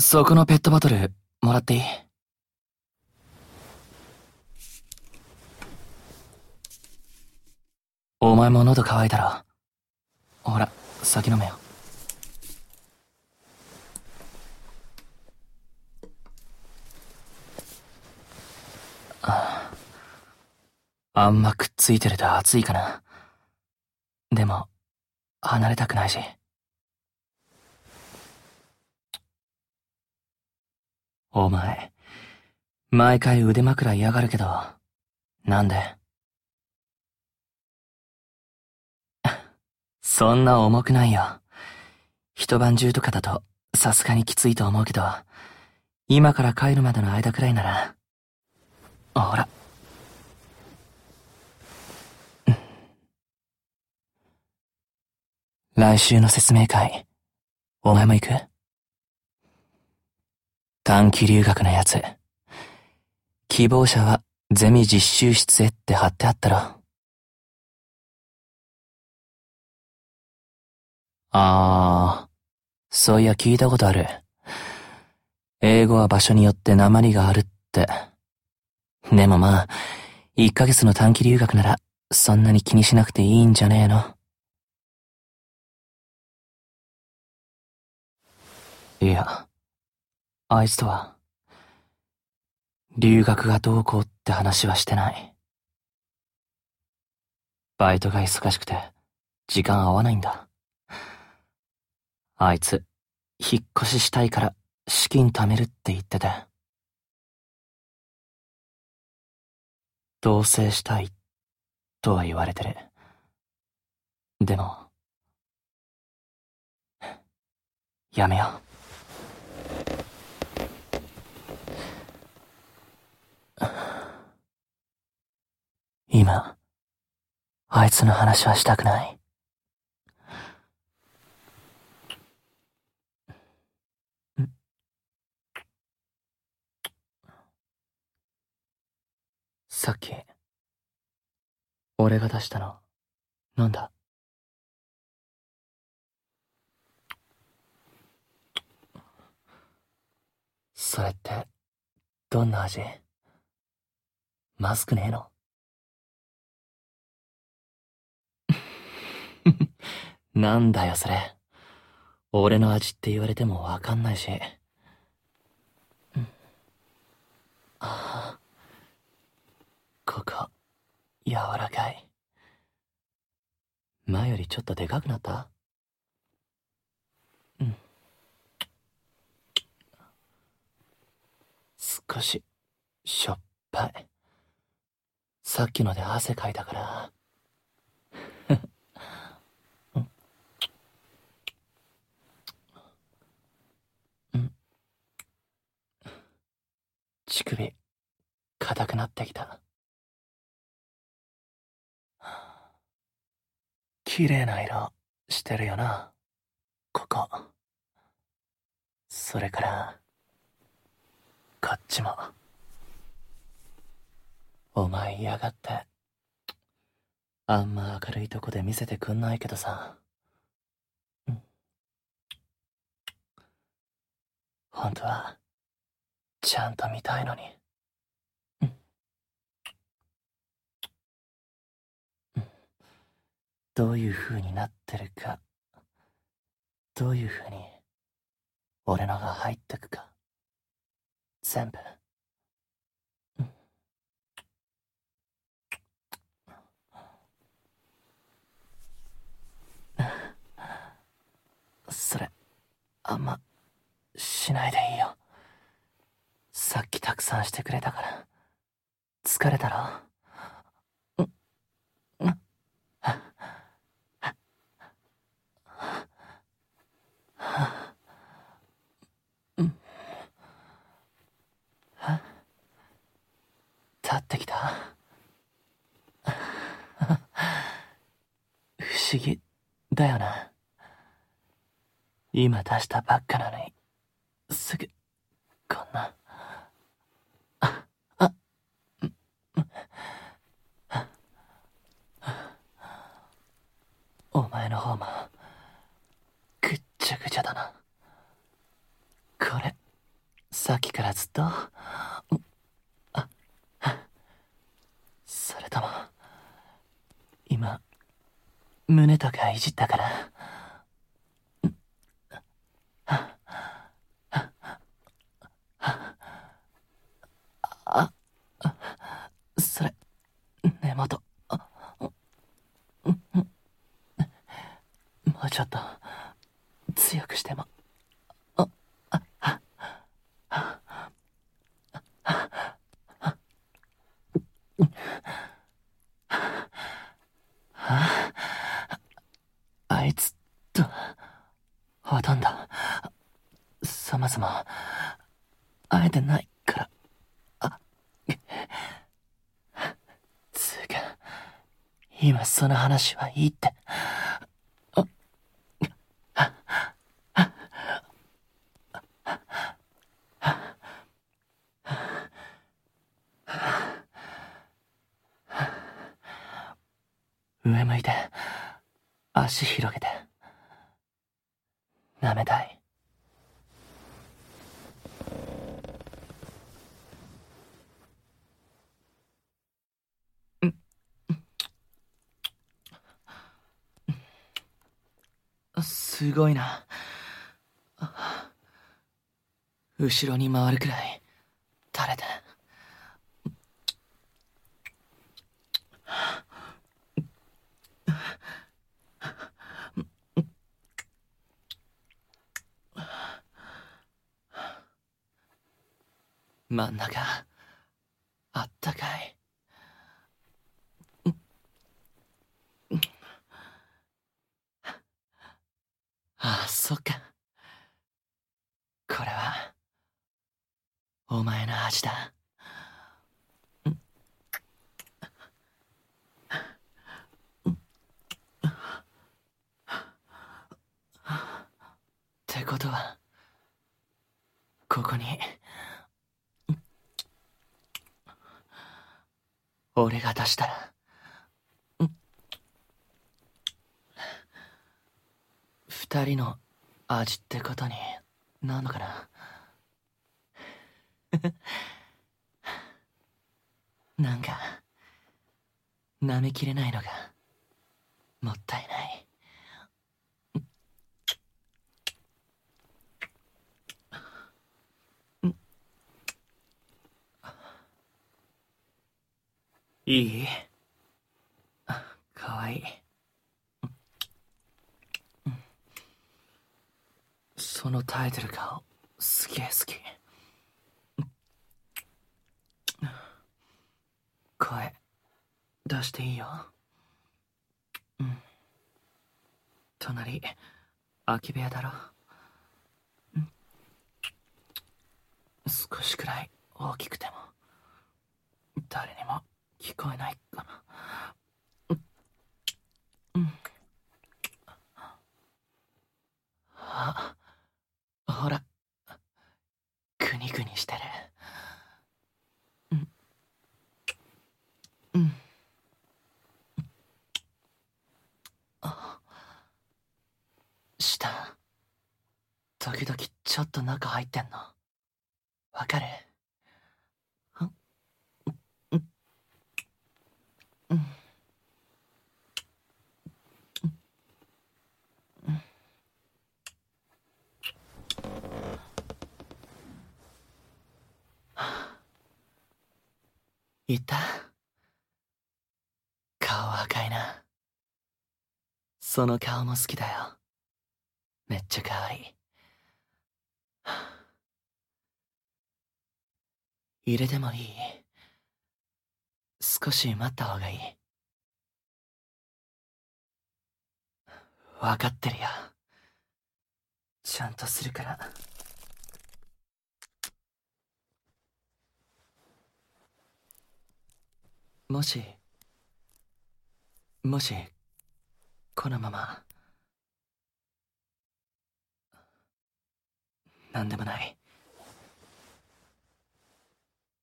そこのペットボトル、もらっていい？お前も喉乾いたろ。ほら、先飲めよ。ああんまくっついてると暑いかな。でも、離れたくないし。お前、毎回腕枕嫌がるけど、なんで？そんな重くないよ。一晩中とかだと、さすがにきついと思うけど、今から帰るまでの間くらいなら、ほら。来週の説明会、お前も行く？短期留学のやつ。希望者はゼミ実習室へって貼ってあったろ。あー、そういや聞いたことある。英語は場所によって鉛があるって。でもまあ、1ヶ月の短期留学なら、そんなに気にしなくていいんじゃねえの。いや、あいつとは、留学がどうこうって話はしてない。バイトが忙しくて、時間合わないんだ。あいつ、引っ越ししたいから資金貯めるって言ってて。同棲したい、とは言われてる。でも、やめよう。今、あいつの話はしたくない。さっき、俺が出したの、なんだ？それって、どんな味？まずくねえの？なんだよそれ。俺の味って言われてもわかんないし。ああ。ここ、柔らかい。前よりちょっとでかくなった？うん。少し、しょっぱい。さっきので汗かいたから。乳首、硬くなってきた。綺麗な色してるよな、ここ。それから、こっちも。お前嫌がって、あんま明るいとこで見せてくんないけどさ。本当は、ちゃんと見たいのに。どういう風になってるか、どういう風に俺のが入ってくか、全部。それ、あんま、しないでいいよ。たくさんしてくれたから。疲れたろ？ん、ん、立ってきた？不思議だよな。今出したばっかなのに、すぐ、こんな。お前の方も、ぐっちゃぐちゃだな。これ、さっそれとも今胸とかいじったから。あそれ根元。もうちょっと強くしてもあいつとほとんどそもそも会えてないからあつうか今その話はいいって。上向いて足広げて舐めたい。すごいな。後ろに回るくらい垂れて。真ん中あったかい。ああそっか。これはお前の味だ。ってことはここに俺が出したら二人の味ってことになんのかな？なんか舐めきれないのがもったいない。いい？かわいい。その耐えてる顔すげえ好き。声出していいよ。うん。隣空き部屋だろ。少しくらい大きくても誰にも聞こえないかな。うん。あ。ほら。グニグニしてる。うん。うん。あ。下。時々ちょっと中入ってんの。わかる？いた？顔赤いな。その顔も好きだよ。めっちゃ可愛い。入れてもいい？少し待った方がいい。分かってるよ。ちゃんとするから。もしもしこのまま何でもない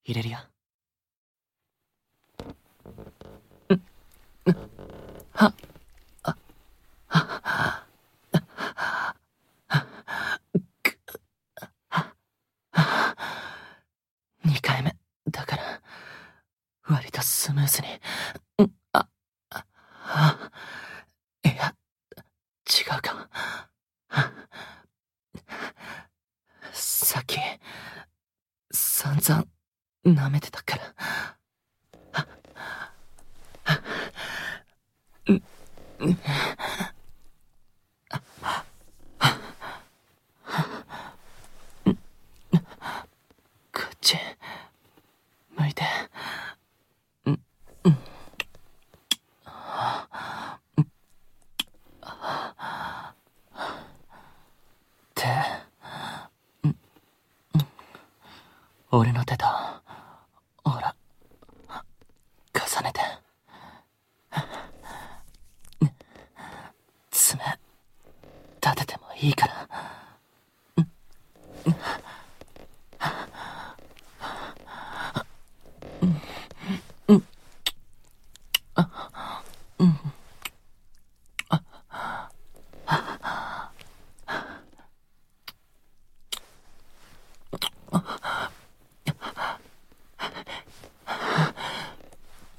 入れるよ。はあはスムーズに。んあ、あ、いや、違うか。さっき、散々舐めてたから。あ、あ、ん、ん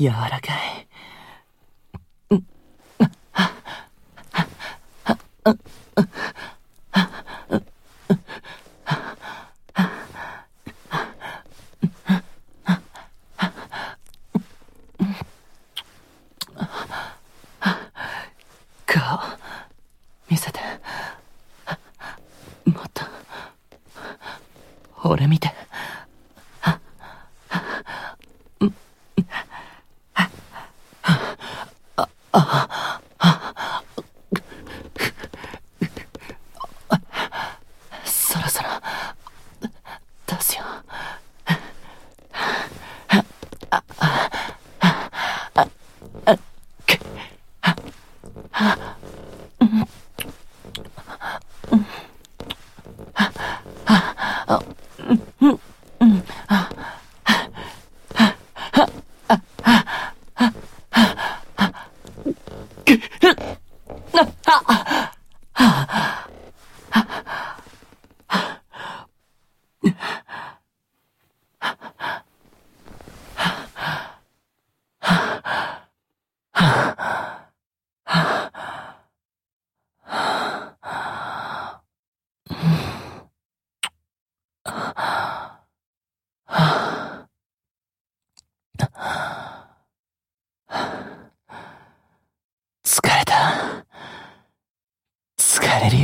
柔らかい。顔、見せて。もっと、俺見て。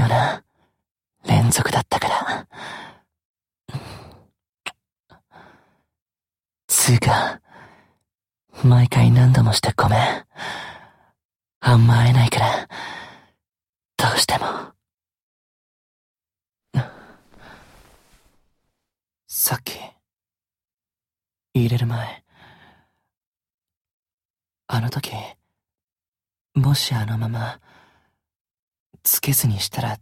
よな。連続だったから。つうか、毎回何度もしてごめん。あんま会えないから、どうしても。さっき、入れる前、あの時、もしあのまま、つけずにしたら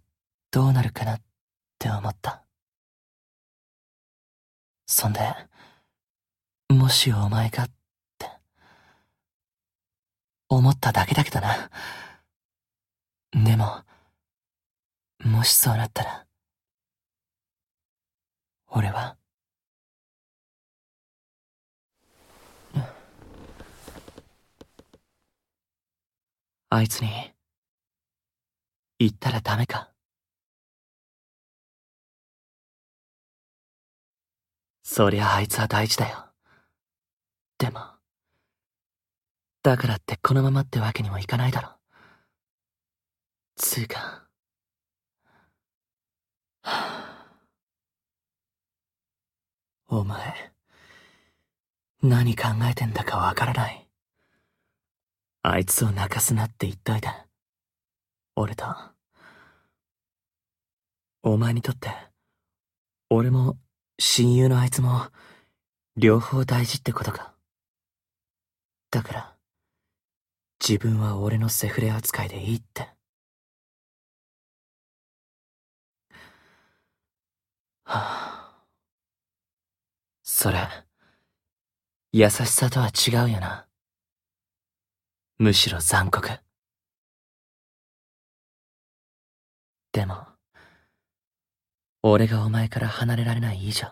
どうなるかなって思った。そんで、もしお前がって、思っただけだけどな。でも、もしそうなったら、俺は、あいつに、言ったらダメかそりゃあいつは大事だよ。でも、だからってこのままってわけにもいかないだろ。つうか、お前、何考えてんだかわからない。あいつを泣かすなって言っといて。俺と。お前にとって、俺も親友のあいつも、両方大事ってことか。だから、自分は俺のセフレ扱いでいいって。はあ、それ、優しさとは違うよな。むしろ残酷。でも、俺がお前から離れられない以上、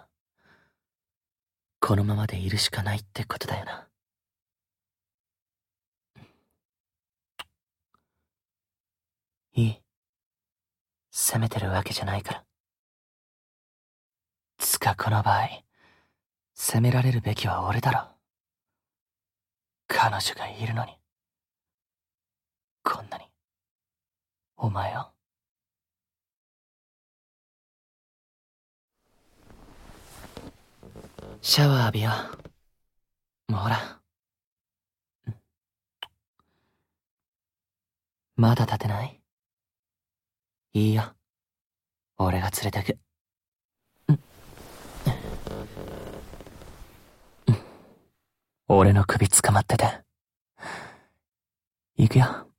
このままでいるしかないってことだよな。いい。責めてるわけじゃないから。つかこの場合、責められるべきは俺だろ。彼女がいるのに。こんなに。お前を。シャワー浴びよう。もうほら。まだ立てない？いいよ。俺が連れてく。俺の首捕まってて。行くよ。